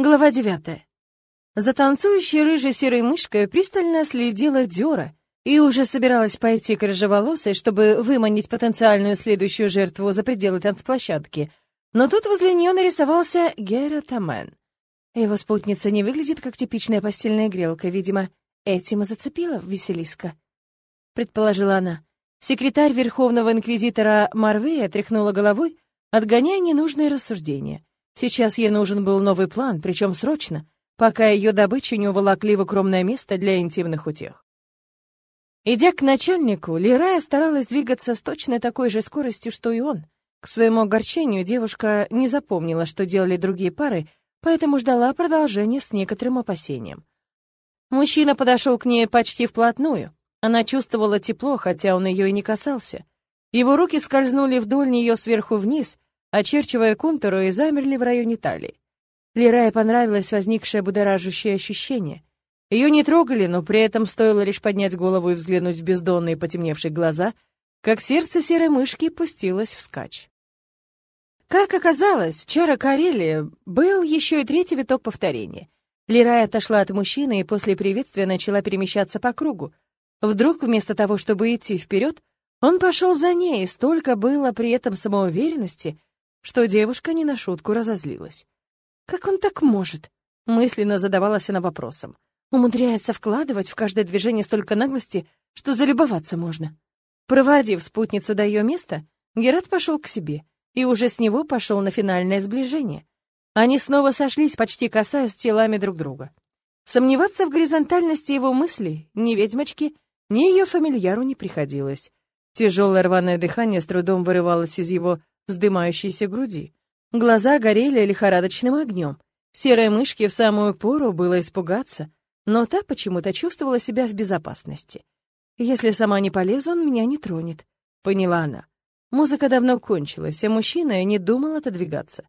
Глава девятая. За танцующей рыжей серой мышкой пристально следила Дёра и уже собиралась пойти к рыжеволосой, чтобы выманить потенциальную следующую жертву за пределы танцплощадки. Но тут возле нее нарисовался Гера Тамен. Его спутница не выглядит как типичная постельная грелка, видимо, этим и зацепила Веселиска. Предположила она. Секретарь Верховного Инквизитора Марвея тряхнула головой, отгоняя ненужные рассуждения. Сейчас ей нужен был новый план, причем срочно, пока ее добычу не уволокли в укромное место для интимных утех. Идя к начальнику, Лирая старалась двигаться с точно такой же скоростью, что и он. К своему огорчению девушка не запомнила, что делали другие пары, поэтому ждала продолжения с некоторым опасением. Мужчина подошел к ней почти вплотную. Она чувствовала тепло, хотя он ее и не касался. Его руки скользнули вдоль нее сверху вниз, очерчивая контуры и замерли в районе талии. Лирае понравилось возникшее будоражащее ощущение. Ее не трогали, но при этом стоило лишь поднять голову и взглянуть в бездонные потемневшие глаза, как сердце серой мышки пустилось вскачь. Как оказалось, чара Карелии был еще и третий виток повторения. Лирая отошла от мужчины и после приветствия начала перемещаться по кругу. Вдруг, вместо того, чтобы идти вперед, он пошел за ней, и столько было при этом самоуверенности, что девушка не на шутку разозлилась. «Как он так может?» — мысленно задавалась она вопросом. «Умудряется вкладывать в каждое движение столько наглости, что залюбоваться можно». Проводив спутницу до ее места, Герат пошел к себе, и уже с него пошел на финальное сближение. Они снова сошлись, почти касаясь телами друг друга. Сомневаться в горизонтальности его мыслей ни ведьмочке, ни ее фамильяру не приходилось. Тяжелое рваное дыхание с трудом вырывалось из его вздымающейся груди. Глаза горели лихорадочным огнем. Серой мышке в самую пору было испугаться, но та почему-то чувствовала себя в безопасности. «Если сама не полезу, он меня не тронет», — поняла она. Музыка давно кончилась, а мужчина и не думал отодвигаться.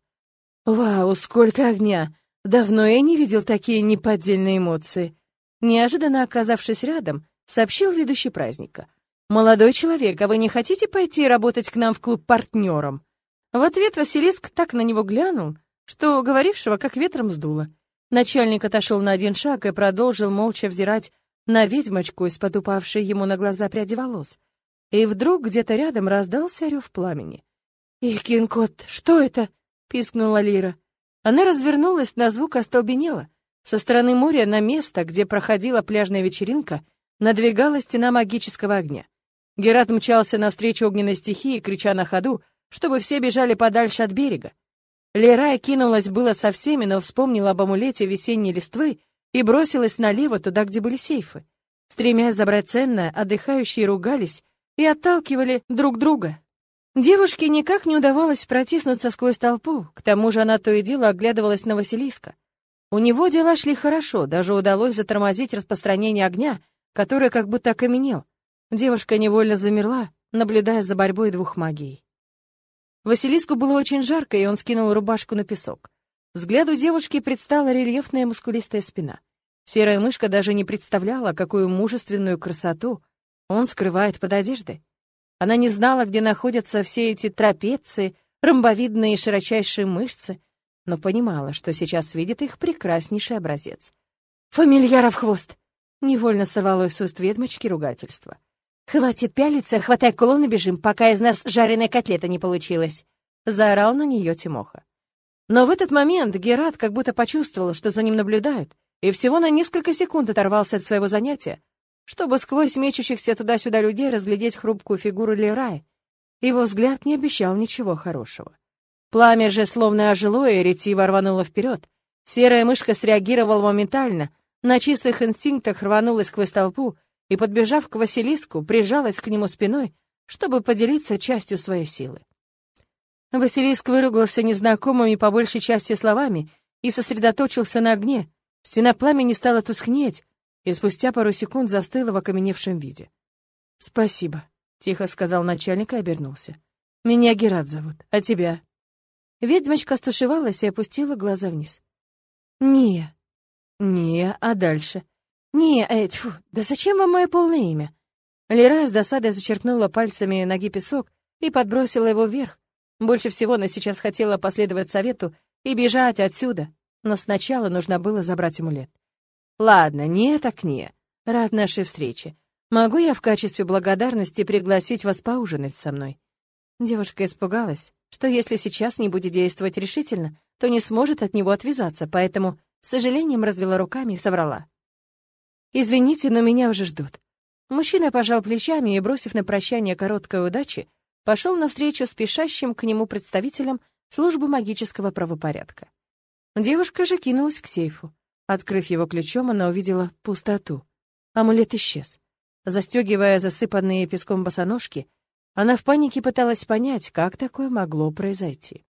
«Вау, сколько огня! Давно я не видел такие неподдельные эмоции!» Неожиданно оказавшись рядом, сообщил ведущий праздника. «Молодой человек, а вы не хотите пойти работать к нам в клуб партнером?» В ответ Василиск так на него глянул, что говорившего как ветром сдуло. Начальник отошел на один шаг и продолжил молча взирать на ведьмочку, из-под упавшей ему на глаза пряди волос. И вдруг где-то рядом раздался рев пламени. «Ихкинкот, что это?» — пискнула Лира. Она развернулась, на звук остолбенела. Со стороны моря на место, где проходила пляжная вечеринка, надвигалась стена магического огня. Герат мчался навстречу огненной стихии, крича на ходу, чтобы все бежали подальше от берега. Лерая кинулась было со всеми, но вспомнила об амулете весенней листвы и бросилась налево, туда, где были сейфы. Стремясь забрать ценное, отдыхающие ругались и отталкивали друг друга. Девушке никак не удавалось протиснуться сквозь толпу, к тому же она то и дело оглядывалась на Василиска. У него дела шли хорошо, даже удалось затормозить распространение огня, который как будто окаменел. Девушка невольно замерла, наблюдая за борьбой двух магий. Василиску было очень жарко, и он скинул рубашку на песок. Взгляду девушки предстала рельефная мускулистая спина. Серая мышка даже не представляла, какую мужественную красоту он скрывает под одеждой. Она не знала, где находятся все эти трапеции, ромбовидные широчайшие мышцы, но понимала, что сейчас видит их прекраснейший образец. «Фамильяров хвост!» — невольно сорвалось с уст ведьмочки ругательство. «Хватит пялиться, хватай кулон и бежим, пока из нас жареная котлета не получилась!» Заорал на нее Тимоха. Но в этот момент Герат как будто почувствовал, что за ним наблюдают, и всего на несколько секунд оторвался от своего занятия, чтобы сквозь мечущихся туда-сюда людей разглядеть хрупкую фигуру Лерая. Его взгляд не обещал ничего хорошего. Пламя же словно ожило и ретиво рвануло вперед. Серая мышка среагировала моментально, на чистых инстинктах рванулась сквозь толпу, и, подбежав к Василиску, прижалась к нему спиной, чтобы поделиться частью своей силы. Василиск выругался незнакомыми по большей части словами и сосредоточился на огне. Стена пламени стала тускнеть, и спустя пару секунд застыла в окаменевшем виде. «Спасибо», — тихо сказал начальник и обернулся. «Меня Герат зовут, а тебя?» Ведьмочка стушевалась и опустила глаза вниз. «Не, не, а дальше?» «Не, э, тьфу, да зачем вам мое полное имя?» Лера с досадой зачерпнула пальцами ноги песок и подбросила его вверх. Больше всего она сейчас хотела последовать совету и бежать отсюда, Но сначала нужно было забрать амулет. Ладно, не так не. Рад нашей встрече. Могу я в качестве благодарности пригласить вас поужинать со мной? Девушка испугалась, что если сейчас не будет действовать решительно, то не сможет от него отвязаться, поэтому, с сожалением, развела руками и соврала. «Извините, но меня уже ждут». Мужчина пожал плечами и, бросив на прощание короткой удачи, пошел навстречу спешащим к нему представителям службы магического правопорядка. Девушка же кинулась к сейфу. Открыв его ключом, она увидела пустоту. Амулет исчез. Застегивая засыпанные песком босоножки, она в панике пыталась понять, как такое могло произойти.